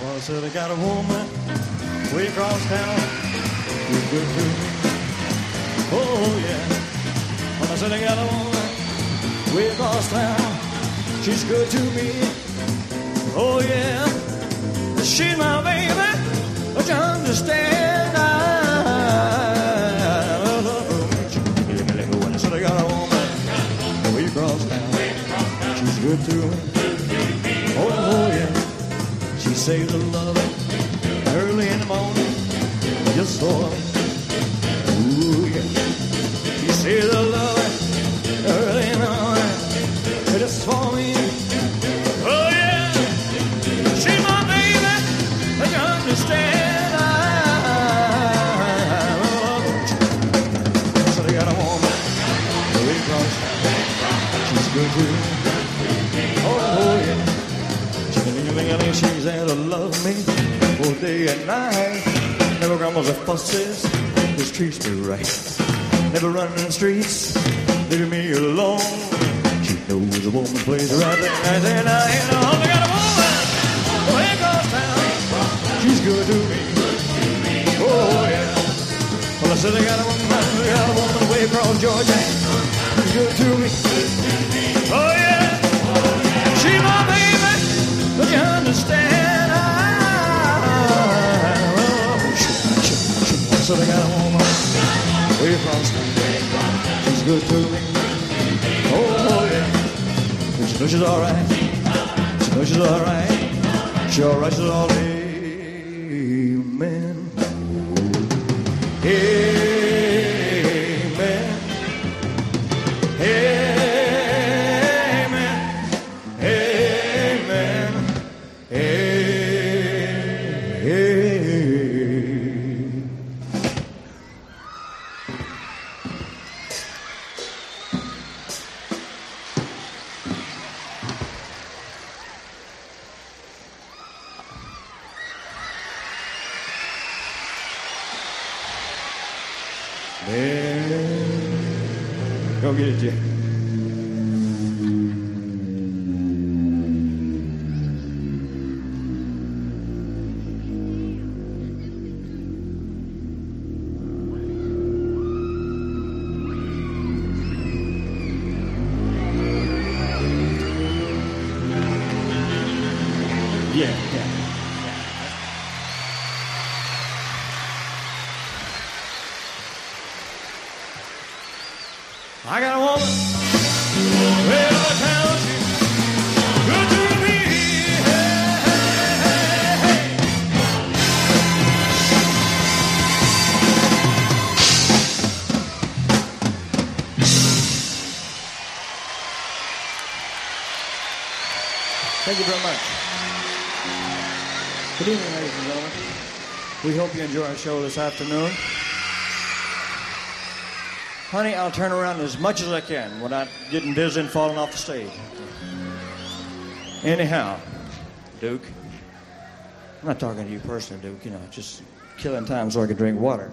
Well, I said I got a woman way across oh, town. She's good to me. Oh, yeah. Well, I said I got a woman way across town. She's good to me. Oh, yeah. She's my baby. Don't you understand? I love her. I said I got a woman way across town. She's good to me. Oh, oh saves a lover early in the morning just for her. Ooh, yeah. She saves a lover early in the morning just for me. Oh, yeah. My baby. You understand? I love her. So got a woman town. She's good me. Oh, yeah. Ling-a-ling-a-ling, love me all day and night. Never grumbles or fusses, just treats me right. Never running the streets, leaving me alone. She knows a woman plays right there now. And I only got a woman way across town. She's good to me. Oh, yeah. Well, I said I got a woman, I got a woman way across Georgia. She's good to me. Oh, yeah. She. So they got a woman way across town. She's good to me. Oh, oh, yeah. She knows she's all right. She knows she's all right. She all right, she's all amen. Man. Go get it, Jay. I got a woman out of town. She's good to me. Hey, hey, hey, hey. Thank you very much. Good evening, ladies and gentlemen. We hope you enjoy our show this afternoon. Honey, I'll turn around as much as I can without getting dizzy and falling off the stage. Anyhow, Duke, I'm not talking to you personally, Duke, you know, just killing time so I can drink water.